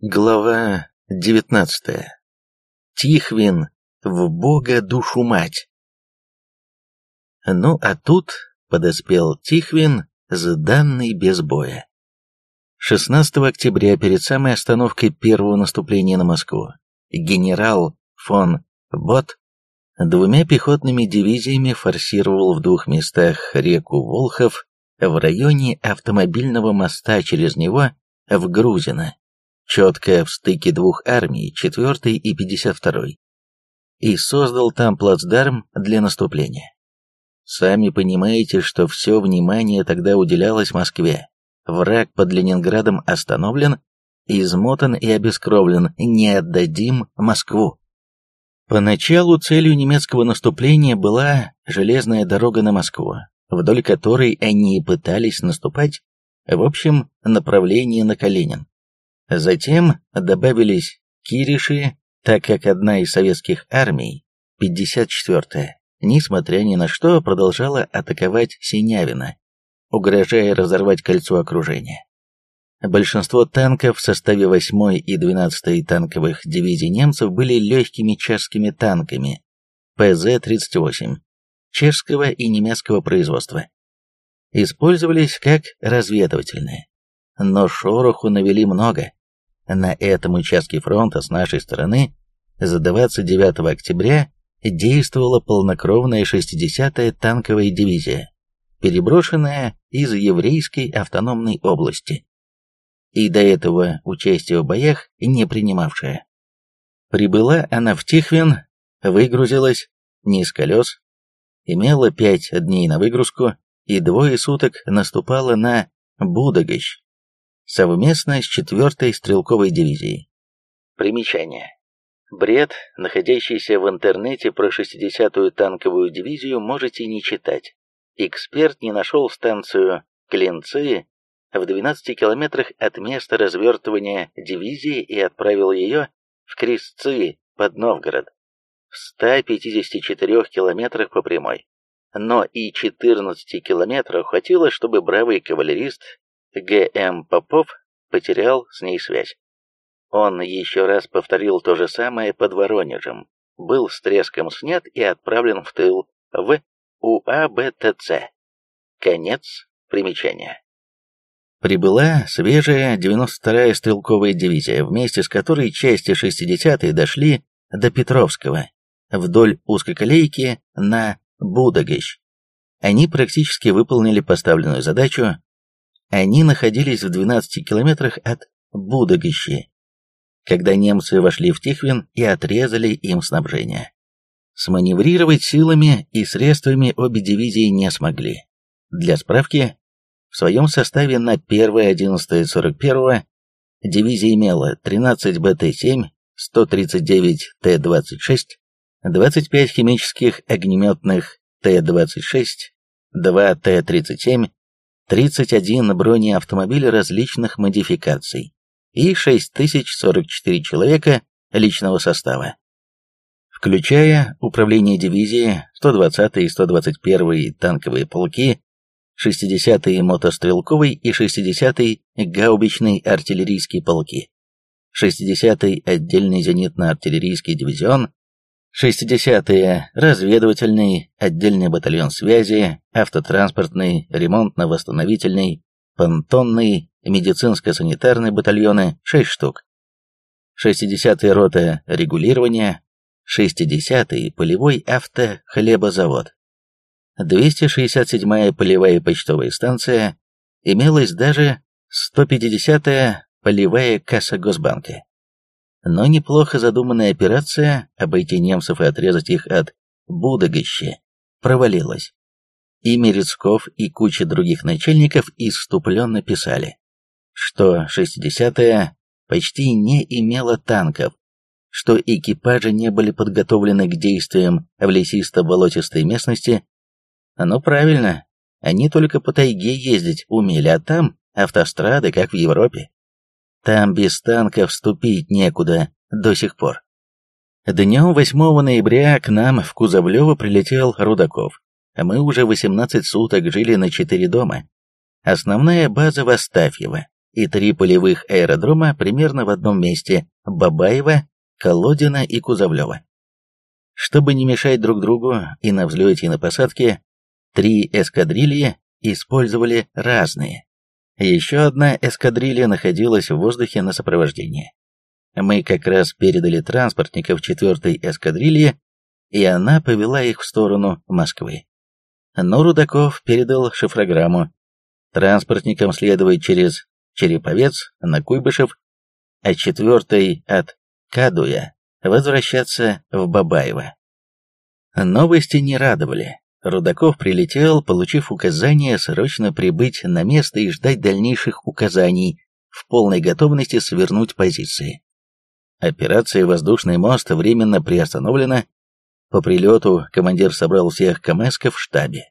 Глава 19. Тихвин в бога душу мать. Ну а тут подоспел Тихвин с данной без боя. 16 октября, перед самой остановкой первого наступления на Москву, генерал фон Бот двумя пехотными дивизиями форсировал в двух местах реку Волхов в районе автомобильного моста через него в Грузино четко в стыке двух армий, 4 и 52 и создал там плацдарм для наступления. Сами понимаете, что все внимание тогда уделялось Москве. Враг под Ленинградом остановлен, измотан и обескровлен, не отдадим Москву. Поначалу целью немецкого наступления была железная дорога на Москву, вдоль которой они и пытались наступать, в общем, направлении на Калинин. Затем добавились кириши, так как одна из советских армий, 54-я, несмотря ни на что, продолжала атаковать Синявина, угрожая разорвать кольцо окружения. Большинство танков в составе 8-й и 12-й танковых дивизий немцев были легкими чешскими танками ПЗ-38 чешского и немецкого производства. Использовались как разведывательные. Но шороху навели много. На этом участке фронта с нашей стороны с 29 октября действовала полнокровная 60-я танковая дивизия, переброшенная из еврейской автономной области, и до этого участия в боях не принимавшая. Прибыла она в Тихвин, выгрузилась, с колес, имела пять дней на выгрузку и двое суток наступала на Будагощ, совместно с 4-й стрелковой дивизией. Примечание. Бред, находящийся в интернете про 60-ю танковую дивизию, можете не читать. Эксперт не нашел станцию Клинцы в 12 километрах от места развертывания дивизии и отправил ее в Крестцы под Новгород, в 154 километрах по прямой. Но и 14 километров хватило, чтобы бравый кавалерист Г.М. Попов потерял с ней связь. Он еще раз повторил то же самое под Воронежем, был с треском снят и отправлен в тыл в УАБТЦ. Конец примечания. Прибыла свежая 92-я стрелковая дивизия, вместе с которой части 60-й дошли до Петровского, вдоль узкоколейки на Будагощ. Они практически выполнили поставленную задачу, они находились в 12 километрах от Будагощи, когда немцы вошли в Тихвин и отрезали им снабжение. Сманеврировать силами и средствами обе дивизии не смогли. Для справки, в своем составе на 1-11-41 дивизия имела 13 БТ-7, 139 Т-26, 25 химических огнеметных Т-26, 2 Т-37, 31 бронеавтомобиля различных модификаций и 6044 человека личного состава, включая управление дивизии, 120-й и 121-й танковые полки, 60-й мотострелковый и 60-й гаубичный артиллерийские полки, 60-й отдельный зенитно-артиллерийский дивизион, 60-е, разведывательный, отдельный батальон связи, автотранспортный, ремонтно-восстановительный, понтонный, медицинско-санитарные батальоны 6 штук. 60-я рота регулирования, 60-й полевой автохлебозавод. 267-я полевая почтовая станция, имелась даже 150-я полевая касса Госбанка. Но неплохо задуманная операция обойти немцев и отрезать их от Будагоща провалилась. И Мерецков, и куча других начальников иступленно писали, что 60-я почти не имела танков, что экипажи не были подготовлены к действиям в лесисто-болотистой местности. Ну правильно, они только по тайге ездить умели, а там автострады, как в Европе. Там без танков вступить некуда до сих пор. Днем 8 ноября к нам в Кузовлево прилетел Рудаков. Мы уже 18 суток жили на четыре дома. Основная база в Астафьево, и три полевых аэродрома примерно в одном месте – Бабаево, Колодина и Кузовлево. Чтобы не мешать друг другу и на взлете, и на посадке, три эскадрильи использовали разные. Еще одна эскадрилья находилась в воздухе на сопровождении. Мы как раз передали транспортников четвертой эскадрильи, и она повела их в сторону Москвы. Но Рудаков передал шифрограмму. Транспортникам следовать через Череповец на Куйбышев, а четвертой от Кадуя возвращаться в Бабаево. Новости не радовали. Рудаков прилетел, получив указание срочно прибыть на место и ждать дальнейших указаний, в полной готовности свернуть позиции. Операция «Воздушный мост» временно приостановлена. По прилету командир собрал всех камэсков в штабе.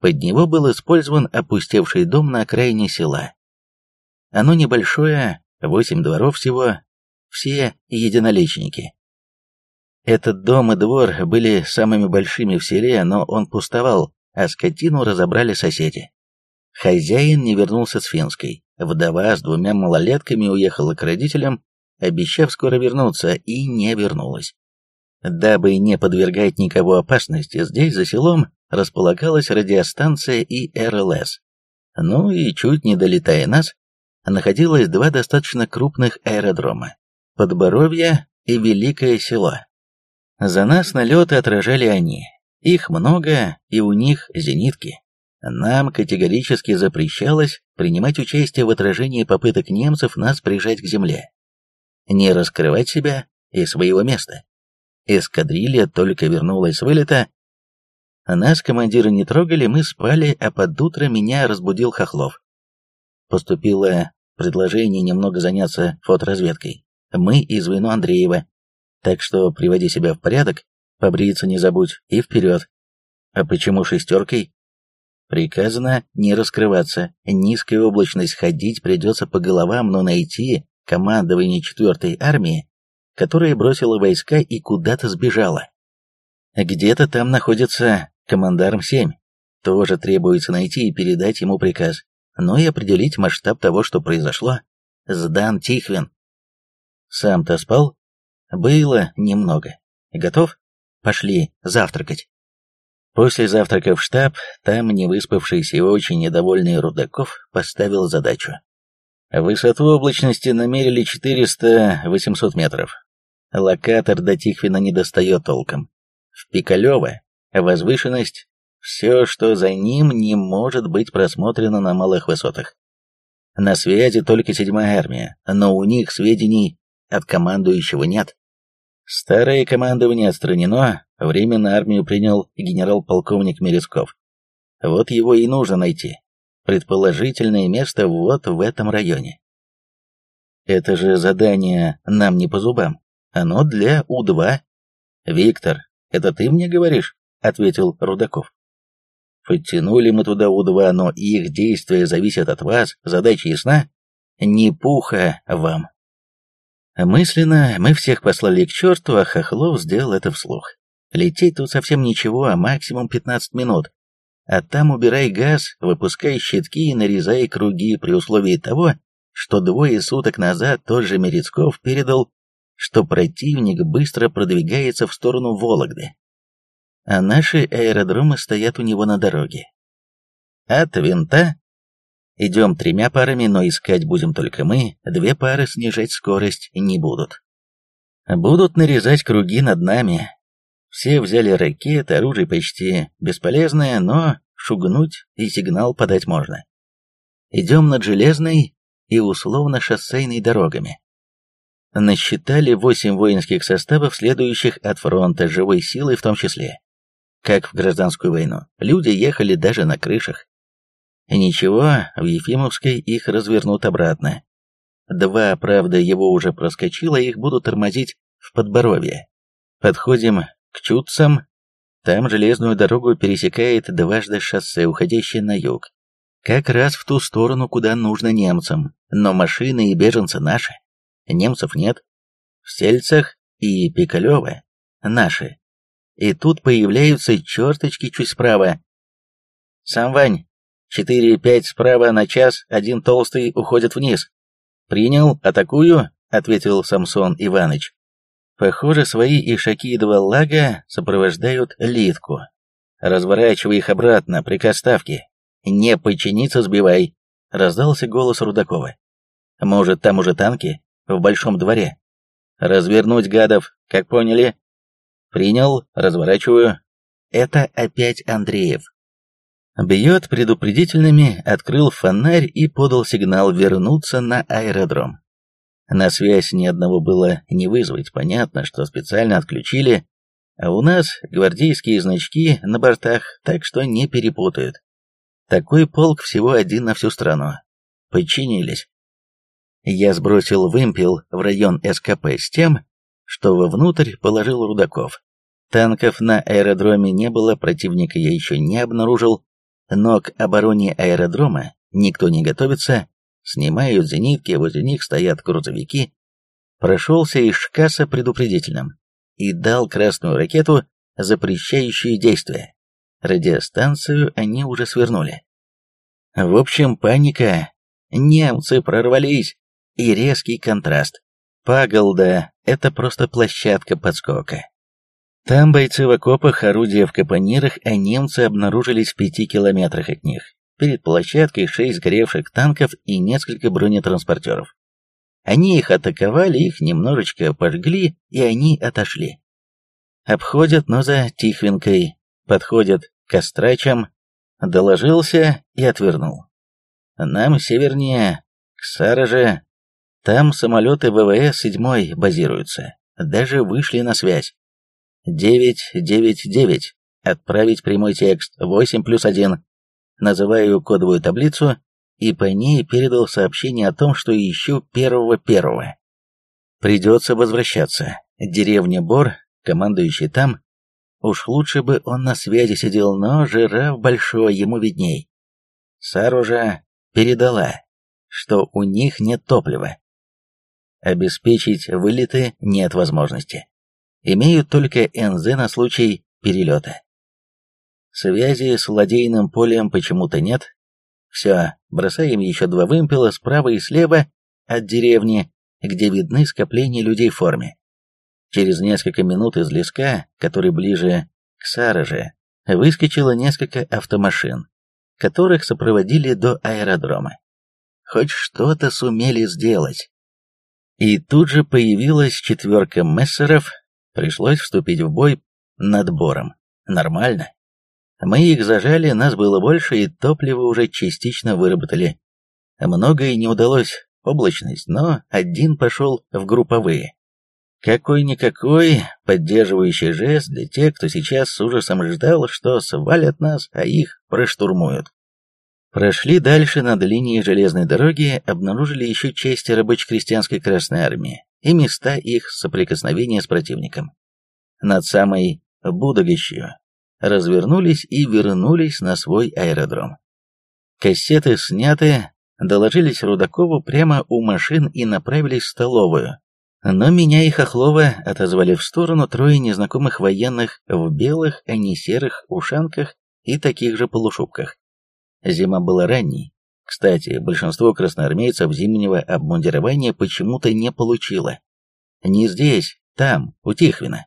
Под него был использован опустевший дом на окраине села. Оно небольшое, восемь дворов всего, все единоличники. Этот дом и двор были самыми большими в селе, но он пустовал, а скотину разобрали соседи. Хозяин не вернулся с Финской. Вдова с двумя малолетками уехала к родителям, обещав скоро вернуться, и не вернулась. Дабы не подвергать никого опасности, здесь за селом располагалась радиостанция и РЛС. Ну и чуть не долетая нас, находилось два достаточно крупных аэродрома – Подборовье и Великое Село. За нас налеты отражали они. Их много, и у них зенитки. Нам категорически запрещалось принимать участие в отражении попыток немцев нас прижать к земле. Не раскрывать себя и своего места. Эскадрилья только вернулась с вылета. Нас командиры не трогали, мы спали, а под утро меня разбудил Хохлов поступило предложение немного заняться фоторазведкой. Мы из звено Андреева. Так что приводи себя в порядок, побриться не забудь и вперед. А почему шестеркой? Приказано не раскрываться, низкая облачность, ходить придется по головам, но найти командование четвертой армии, которая бросила войска и куда-то сбежала. Где-то там находится командарм 7. Тоже требуется найти и передать ему приказ но и определить масштаб того, что произошло. Сдан Тихвин. Сам-то спал? Было немного. Готов? Пошли завтракать. После завтрака в штаб, там невыспавшийся и очень недовольный Рудаков поставил задачу. Высоту облачности намерили 400-800 метров. Локатор до Тихвина не достает толком. В Пикалево возвышенность все, что за ним, не может быть просмотрено на малых высотах. На связи только седьмая армия, но у них сведений от командующего нет. Старое командование отстранено, временно армию принял генерал-полковник Мерезков. Вот его и нужно найти. Предположительное место вот в этом районе. Это же задание нам не по зубам. Оно для У-2. Виктор, это ты мне говоришь? Ответил Рудаков. Подтянули мы туда У-2, но их действия зависят от вас, задача ясна? Не пуха вам. Мысленно мы всех послали к черту, а Хохлов сделал это вслух. Лететь тут совсем ничего, а максимум 15 минут. А там убирай газ, выпускай щитки и нарезай круги при условии того, что двое суток назад тот же Мерецков передал, что противник быстро продвигается в сторону Вологды а наши аэродромы стоят у него на дороге. От винта идем тремя парами, но искать будем только мы, две пары снижать скорость не будут. Будут нарезать круги над нами. Все взяли ракеты, оружие почти бесполезное, но шугнуть и сигнал подать можно. Идем над железной и условно-шоссейной дорогами. Насчитали восемь воинских составов, следующих от фронта, живой силой в том числе как в гражданскую войну. Люди ехали даже на крышах. Ничего, в Ефимовской их развернут обратно. Два, правда, его уже проскочило, их будут тормозить в подборовье. Подходим к Чудцам. Там железную дорогу пересекает дважды шоссе, уходящее на юг. Как раз в ту сторону, куда нужно немцам. Но машины и беженцы наши. Немцев нет. В Сельцах и Пикалево наши. И тут появляются черточки чуть справа. Сам Вань. 4-5 справа на час, один толстый уходит вниз. Принял, атакую, ответил Самсон Иваныч. Похоже, свои ишаки и два лага сопровождают литку. Разворачивай их обратно, приказ ставки. Не подчиниться сбивай, раздался голос Рудакова. Может, там уже танки? В большом дворе. Развернуть гадов, как поняли? Принял, разворачиваю. Это опять Андреев. Бьет предупредительными, открыл фонарь и подал сигнал вернуться на аэродром. На связь ни одного было не вызвать, понятно, что специально отключили, а у нас гвардейские значки на бортах, так что не перепутают. Такой полк всего один на всю страну. Подчинились. Я сбросил вымпел в район СКП с тем, что вовнутрь положил Рудаков. Танков на аэродроме не было, противника я еще не обнаружил, но к обороне аэродрома никто не готовится, снимают зенитки, возле них стоят грузовики. Прошелся из шкаса предупредительным и дал красную ракету, запрещающую действие. Радиостанцию они уже свернули. В общем, паника. Немцы прорвались. И резкий контраст. Паголда — это просто площадка подскока. Там бойцы в окопах, орудия в капонирах, а немцы обнаружились в пяти километрах от них. Перед площадкой шесть сгоревших танков и несколько бронетранспортеров. Они их атаковали, их немножечко пожгли, и они отошли. Обходят Ноза Тихвинкой, подходят к Острачам, доложился и отвернул. Нам севернее, к Сараже, там самолеты ВВС 7 базируются, даже вышли на связь. 999, отправить прямой текст, 8 плюс 1. Называю кодовую таблицу и по ней передал сообщение о том, что ищу первого-первого. Придется возвращаться. Деревня Бор, командующий там. Уж лучше бы он на связи сидел, но жираф большой, ему видней. Саружа передала, что у них нет топлива. Обеспечить вылеты нет возможности. Имеют только НЗ на случай перелета. Связи с ладейным полем почему-то нет, все, бросаем еще два вымпела справа и слева от деревни, где видны скопления людей в форме. Через несколько минут из леска, который ближе к Сараже, выскочило несколько автомашин, которых сопроводили до аэродрома. Хоть что-то сумели сделать. И тут же появилась четверка мессеров, пришлось вступить в бой над Бором. Нормально. Мы их зажали, нас было больше, и топливо уже частично выработали. Многое не удалось, облачность, но один пошел в групповые. Какой-никакой поддерживающий жест для тех, кто сейчас с ужасом ждал, что свалят нас, а их проштурмуют. Прошли дальше над линией железной дороги, обнаружили еще части рабоче-крестьянской Красной Армии и места их соприкосновения с противником. Над самой Будогощью развернулись и вернулись на свой аэродром. Кассеты сняты, доложились Рудакову прямо у машин и направились в столовую. Но меня и Хохлова отозвали в сторону трое незнакомых военных в белых, а не серых ушанках и таких же полушубках. Зима была ранней. Кстати, большинство красноармейцев зимнего обмундирования почему-то не получило. Не здесь, там, у Тихвина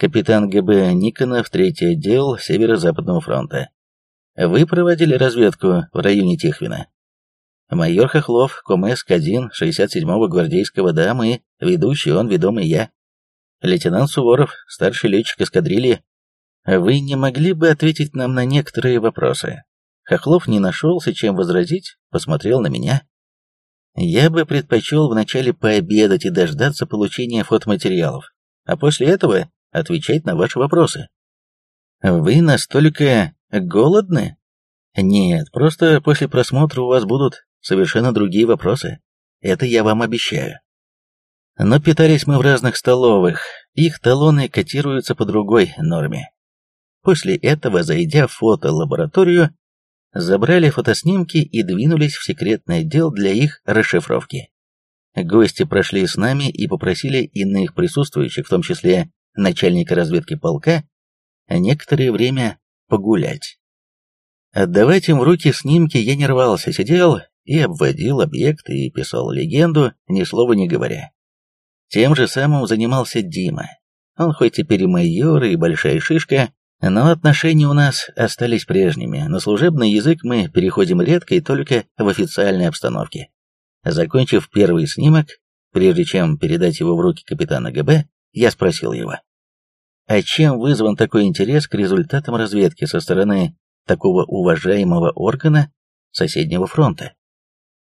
капитан ГБ Никонов, третий отдел Северо-Западного фронта. Вы проводили разведку в районе Тихвина? Майор Хохлов, КОМС-1 67-го гвардейского дамы, ведущий он, ведомый я. Лейтенант Суворов, старший летчик эскадрильи. Вы не могли бы ответить нам на некоторые вопросы? Хохлов не нашелся, чем возразить, посмотрел на меня. Я бы предпочел вначале пообедать и дождаться получения фотоматериалов, а после этого отвечать на ваши вопросы. Вы настолько голодны? Нет, просто после просмотра у вас будут совершенно другие вопросы. Это я вам обещаю. Но питались мы в разных столовых, их талоны котируются по другой норме. После этого, зайдя в фотолабораторию, забрали фотоснимки и двинулись в секретный отдел для их расшифровки. Гости прошли с нами и попросили иных присутствующих, в том числе начальника разведки полка, некоторое время погулять. Отдавать им в руки снимки я не рвался, сидел, и обводил объект, и писал легенду, ни слова не говоря. Тем же самым занимался Дима. Он хоть теперь майор, и большая шишка, но отношения у нас остались прежними. На служебный язык мы переходим редко и только в официальной обстановке. Закончив первый снимок, прежде чем передать его в руки капитана ГБ, я спросил его. А чем вызван такой интерес к результатам разведки со стороны такого уважаемого органа соседнего фронта?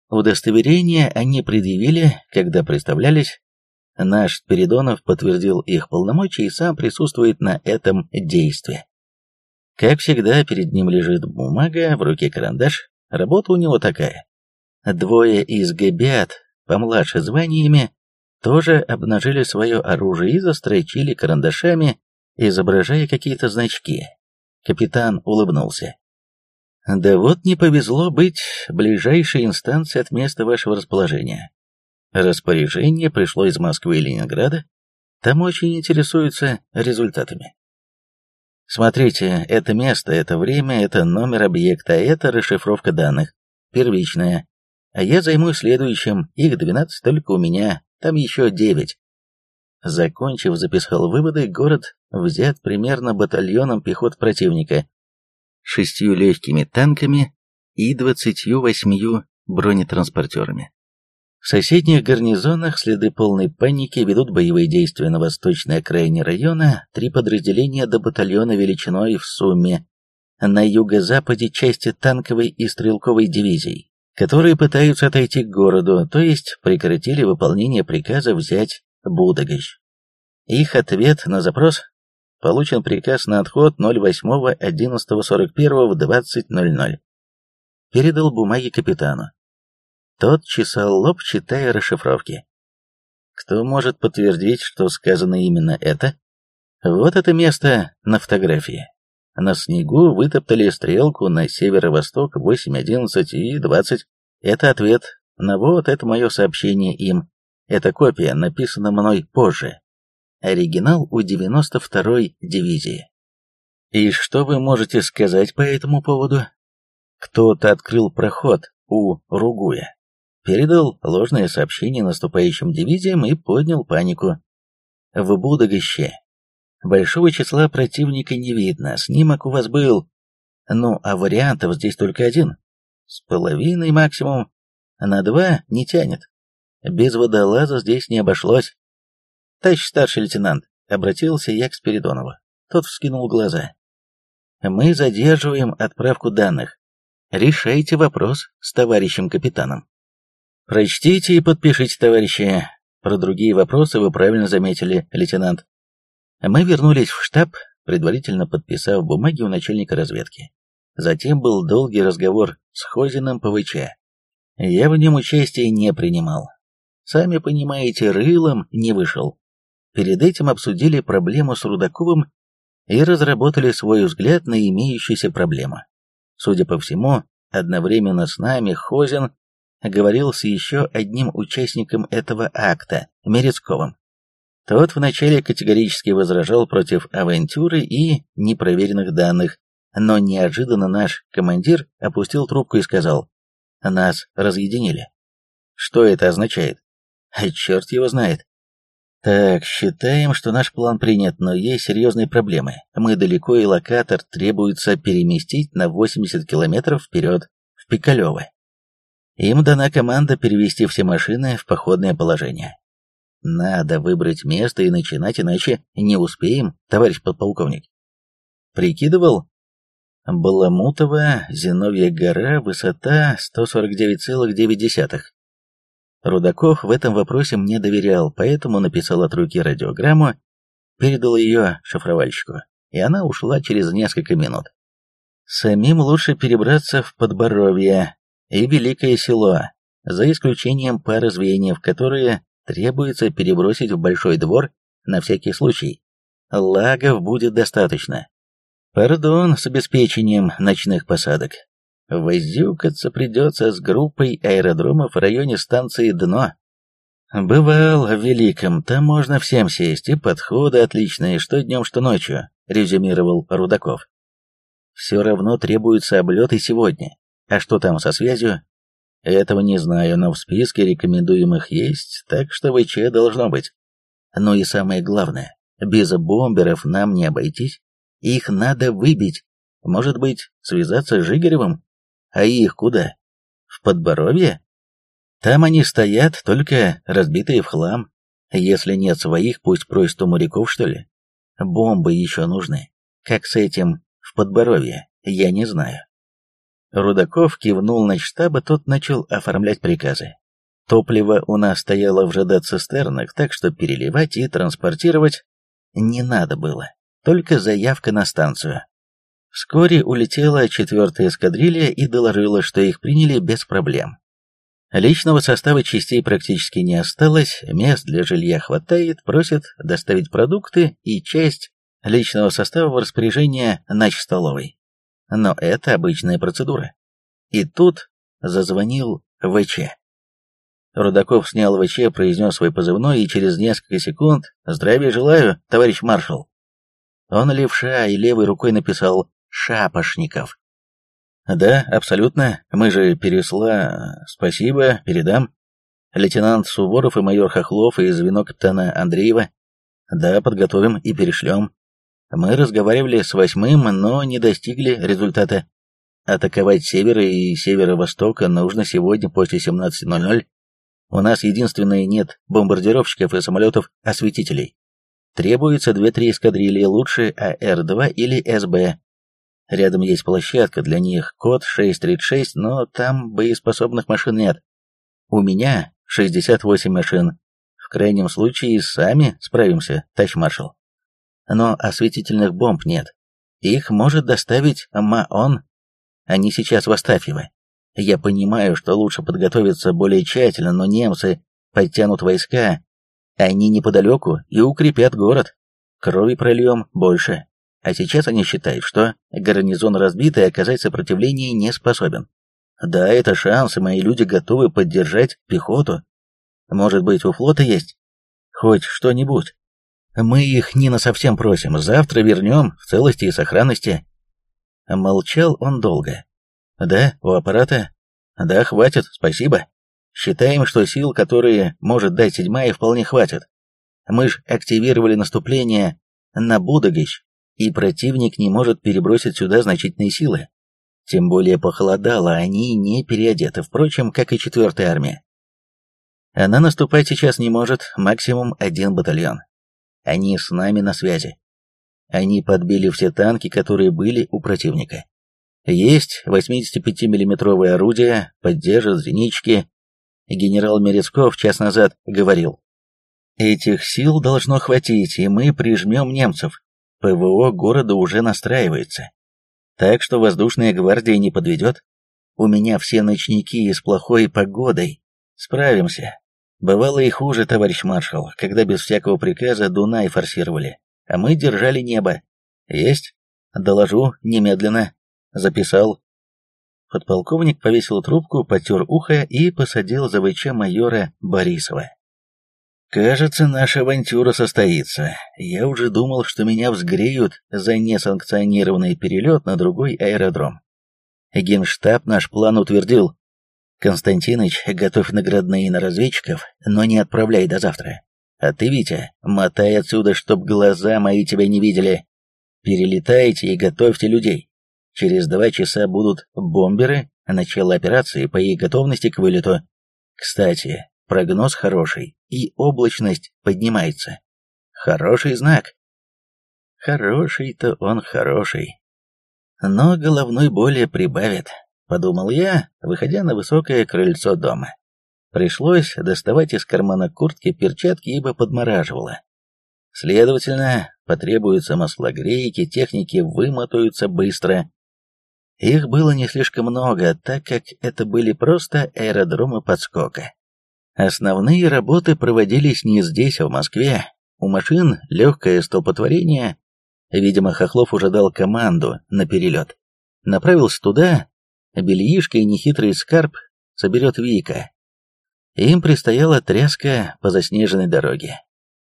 Удостоверения они предъявили, когда представлялись, Наш Спиридонов подтвердил их полномочия и сам присутствует на этом действии. Как всегда, перед ним лежит бумага, в руке карандаш. Работа у него такая. Двое из гебят, помладше званиями, тоже обнажили свое оружие и застрочили карандашами, изображая какие-то значки. Капитан улыбнулся. «Да вот не повезло быть ближайшей инстанцией от места вашего расположения. Распоряжение пришло из Москвы и Ленинграда. Там очень интересуются результатами. Смотрите, это место, это время, это номер объекта, это расшифровка данных. Первичная. А я займусь следующим. Их 12 только у меня, там еще 9. Закончив, записал выводы, город взят примерно батальоном пехот противника, шестью легкими танками и двадцатью восьмию бронетранспортерами. В соседних гарнизонах следы полной паники ведут боевые действия на восточной окраине района, три подразделения до батальона величиной в сумме, на юго-западе части танковой и стрелковой дивизий, которые пытаются отойти к городу, то есть прекратили выполнение приказа взять Будагощ. Их ответ на запрос получен приказ на отход 08.11.41 в 20.00. Передал бумаги капитану. Тот чесал лоб, читая расшифровки. Кто может подтвердить, что сказано именно это? Вот это место на фотографии. На снегу вытоптали стрелку на северо-восток 8.11 и 20. Это ответ на вот это мое сообщение им. Это копия, написана мной позже. Оригинал у 92-й дивизии. И что вы можете сказать по этому поводу? Кто-то открыл проход у Ругуя передал ложное сообщение наступающим дивизиям и поднял панику. В Будагоще большого числа противника не видно, снимок у вас был. Ну, а вариантов здесь только один. С половиной максимум. На два не тянет. Без водолаза здесь не обошлось. Товарищ старший лейтенант, обратился я к Спиридонову. Тот вскинул глаза. Мы задерживаем отправку данных. Решайте вопрос с товарищем капитаном. Прочтите и подпишите, товарищи. Про другие вопросы вы правильно заметили, лейтенант. Мы вернулись в штаб, предварительно подписав бумаги у начальника разведки. Затем был долгий разговор с Хозиным ПВЧ. Я в нем участия не принимал. Сами понимаете, рылом не вышел. Перед этим обсудили проблему с Рудаковым и разработали свой взгляд на имеющуюся проблему. Судя по всему, одновременно с нами Хозин говорил с еще одним участником этого акта, Мерецковым. Тот вначале категорически возражал против авантюры и непроверенных данных, но неожиданно наш командир опустил трубку и сказал, «Нас разъединили». Что это означает? А черт его знает. Так, считаем, что наш план принят, но есть серьезные проблемы. Мы далеко, и локатор требуется переместить на 80 километров вперед, в Пикалево. Им дана команда перевести все машины в походное положение. Надо выбрать место и начинать, иначе не успеем, товарищ подполковник. Прикидывал? Баламутова, Зиновья гора, высота 149,9. Рудаков в этом вопросе мне доверял, поэтому написал от руки радиограмму, передал ее шифровальщику, и она ушла через несколько минут. Самим лучше перебраться в Подборовье, и Великое Село, за исключением пары звеньев, которые требуется перебросить в Большой двор на всякий случай. Лагов будет достаточно. Пардон с обеспечением ночных посадок. Возюкаться придется с группой аэродромов в районе станции Дно. Бывал в Великом, там можно всем сесть, и подходы отличные, что днем, что ночью, резюмировал Рудаков. Все равно требуется облет и сегодня. А что там со связью? Этого не знаю, но в списке рекомендуемых есть, так что ВЧ должно быть. Ну и самое главное, без бомберов нам не обойтись. Их надо выбить. Может быть, связаться с Жигаревым? А их куда? В Подборовье? Там они стоят, только разбитые в хлам. Если нет своих, пусть просят у моряков, что ли. Бомбы еще нужны. Как с этим в Подборовье, я не знаю. Рудаков кивнул на штаба, тот начал оформлять приказы. Топливо у нас стояло в ЖД-цистернах, так что переливать и транспортировать не надо было, только заявка на станцию. Вскоре улетела четвертая эскадрилья и доложила, что их приняли без проблем. Личного состава частей практически не осталось, мест для жилья хватает, просят доставить продукты и часть личного состава в распоряжение нач-столовой. Но это обычная процедура. И тут зазвонил ВЧ. Рудаков снял ВЧ, произнес свой позывной и через несколько секунд «Здравия желаю, товарищ маршал». Он левша и левой рукой написал «Шапошников». «Да, абсолютно. Мы же пересла... Спасибо, передам. Лейтенант Суворов и майор Хохлов и звено капитана Андреева. Да, подготовим и перешлем. Мы разговаривали с восьмым, но не достигли результата. Атаковать севера и северо-востока нужно сегодня после 17.00. У нас единственное нет бомбардировщиков и самолетов-осветителей. Требуется 2-3 эскадрильи, лучше АР-2 или СБ. Рядом есть площадка для них, код 636, но там боеспособных машин нет. У меня 68 машин. В крайнем случае сами справимся, товарищ маршал но осветительных бомб нет. Их может доставить МАОН. Они сейчас в Астафьево. Я понимаю, что лучше подготовиться более тщательно, но немцы подтянут войска, они неподалеку и укрепят город. Крови прольем больше. А сейчас они считают, что гарнизон разбитый, оказать сопротивление не способен. Да, это шанс, и мои люди готовы поддержать пехоту. Может быть, у флота есть? Хоть что-нибудь. Мы их не на совсем просим, завтра вернем в целости и сохранности. Молчал он долго. Да, у аппарата? Да, хватит, спасибо. Считаем, что сил, которые может дать седьмая, вполне хватит. Мы ж активировали наступление на Будагощ, и противник не может перебросить сюда значительные силы. Тем более похолодало, они не переодеты, впрочем, как и четвертая армия. Она наступать сейчас не может, максимум один батальон. Они с нами на связи. Они подбили все танки, которые были у противника. Есть 85 миллиметровые орудия, поддержат зенички. Генерал Мерецков час назад говорил. Этих сил должно хватить, и мы прижмем немцев. ПВО города уже настраивается. Так что воздушная гвардия не подведет. У меня все ночники и с плохой погодой. Справимся. Бывало и хуже, товарищ маршал, когда без всякого приказа Дунай форсировали, а мы держали небо. Есть? Доложу немедленно. Записал. Подполковник повесил трубку, потер ухо и посадил за ВЧ майора Борисова. «Кажется, наша авантюра состоится. Я уже думал, что меня взгреют за несанкционированный перелет на другой аэродром. Генштаб наш план утвердил. Константиныч, готовь наградные на разведчиков, но не отправляй до завтра. А ты, Витя, мотай отсюда, чтоб глаза мои тебя не видели. Перелетайте и готовьте людей. Через два часа будут бомберы, начало операции по их готовности к вылету. Кстати, прогноз хороший, и облачность поднимается. Хороший знак. Хороший-то он хороший. Но головной боли прибавит подумал я, выходя на высокое крыльцо дома. Пришлось доставать из кармана куртки перчатки, ибо подмораживало. Следовательно, потребуются маслогрейки, техники вымотаются быстро. Их было не слишком много, так как это были просто аэродромы подскока. Основные работы проводились не здесь, а в Москве. У машин легкое столпотворение. Видимо, Хохлов уже дал команду на перелет. Направился туда, бельишко и нехитрый скарб соберет Вика. Им предстояла тряска по заснеженной дороге.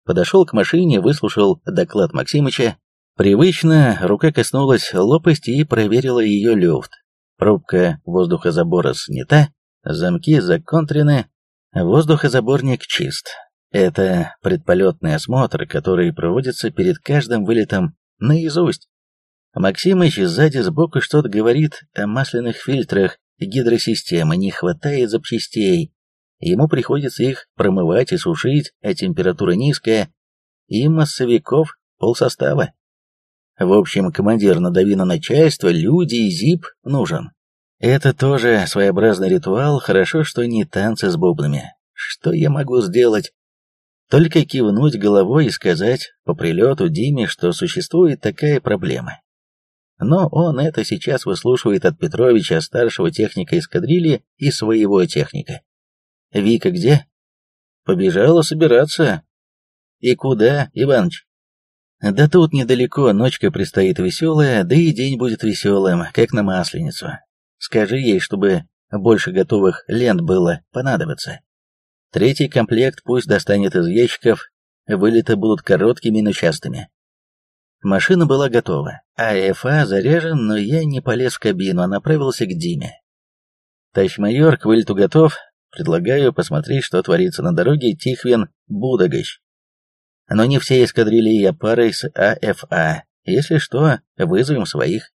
Подошел к машине, выслушал доклад Максимыча. Привычно рука коснулась лопасти и проверила ее люфт. Пробка воздухозабора снята, замки законтрены, воздухозаборник чист. Это предполетный осмотр, который проводится перед каждым вылетом наизусть. Максимыч сзади сбоку что-то говорит о масляных фильтрах гидросистемы, не хватает запчастей. Ему приходится их промывать и сушить, а температура низкая, и массовиков полсостава. В общем, командир надави на начальство, люди и зип нужен. Это тоже своеобразный ритуал, хорошо, что не танцы с бубнами. Что я могу сделать? Только кивнуть головой и сказать по прилету Диме, что существует такая проблема. Но он это сейчас выслушивает от Петровича, старшего техника эскадрильи и своего техника. «Вика где?» «Побежала собираться». «И куда, Иваныч?» «Да тут недалеко, ночка предстоит веселая, да и день будет веселым, как на Масленицу. Скажи ей, чтобы больше готовых лент было понадобиться. Третий комплект пусть достанет из ящиков, вылеты будут короткими, но частыми. Машина была готова, а ФА заряжен, но я не полез в кабину, а направился к Диме. «Товарищ майор, к вылету готов. Предлагаю посмотреть, что творится на дороге Тихвин-Будагощ. Но не все эскадрильи я парой с АФА. Если что, вызовем своих».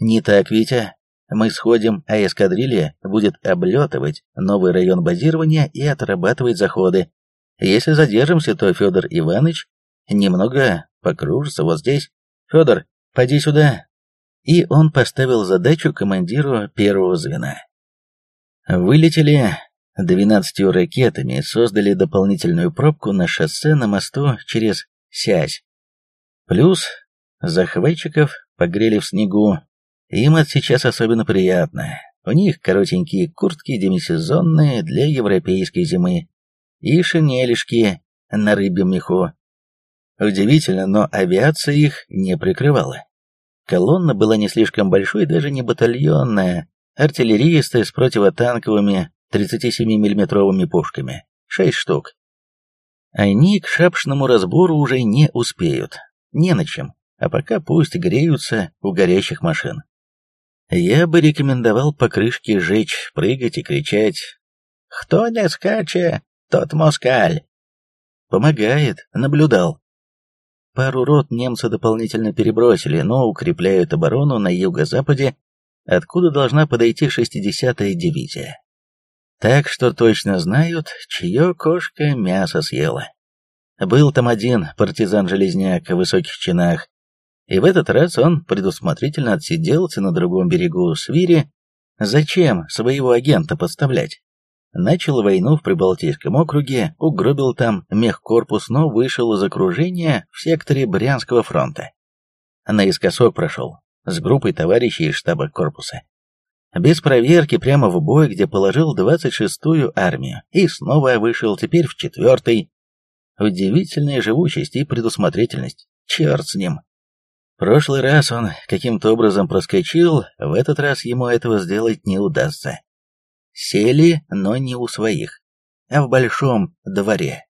«Не так, Витя. Мы сходим, а эскадрилья будет облетывать новый район базирования и отрабатывать заходы. Если задержимся, то Федор Иванович немного покружится вот здесь. Федор, поди сюда. И он поставил задачу командиру первого звена. Вылетели двенадцатью ракетами создали дополнительную пробку на шоссе на мосту через Сязь. Плюс захватчиков погрели в снегу. Им это сейчас особенно приятно. У них коротенькие куртки демисезонные для европейской зимы и шинелишки на рыбьем меху. Удивительно, но авиация их не прикрывала. Колонна была не слишком большой, даже не батальонная. Артиллеристы с противотанковыми 37 миллиметровыми пушками. Шесть штук. Они к шапшному разбору уже не успеют. Не на чем. А пока пусть греются у горящих машин. Я бы рекомендовал покрышки жечь, прыгать и кричать «Кто не скаче, тот москаль!» Помогает, наблюдал. Пару рот немцы дополнительно перебросили, но укрепляют оборону на юго-западе, откуда должна подойти 60-я дивизия. Так что точно знают, чье кошка мясо съела. Был там один партизан-железняк в высоких чинах, и в этот раз он предусмотрительно отсиделся на другом берегу Свири. Зачем своего агента подставлять? Начал войну в Прибалтийском округе, угробил там мехкорпус, но вышел из окружения в секторе Брянского фронта. Наискосок прошел, с группой товарищей из штаба корпуса. Без проверки прямо в бой, где положил 26-ю армию, и снова вышел теперь в 4-й. Удивительная живучесть и предусмотрительность. Черт с ним. Прошлый раз он каким-то образом проскочил, в этот раз ему этого сделать не удастся. Сели, но не у своих, а в большом дворе.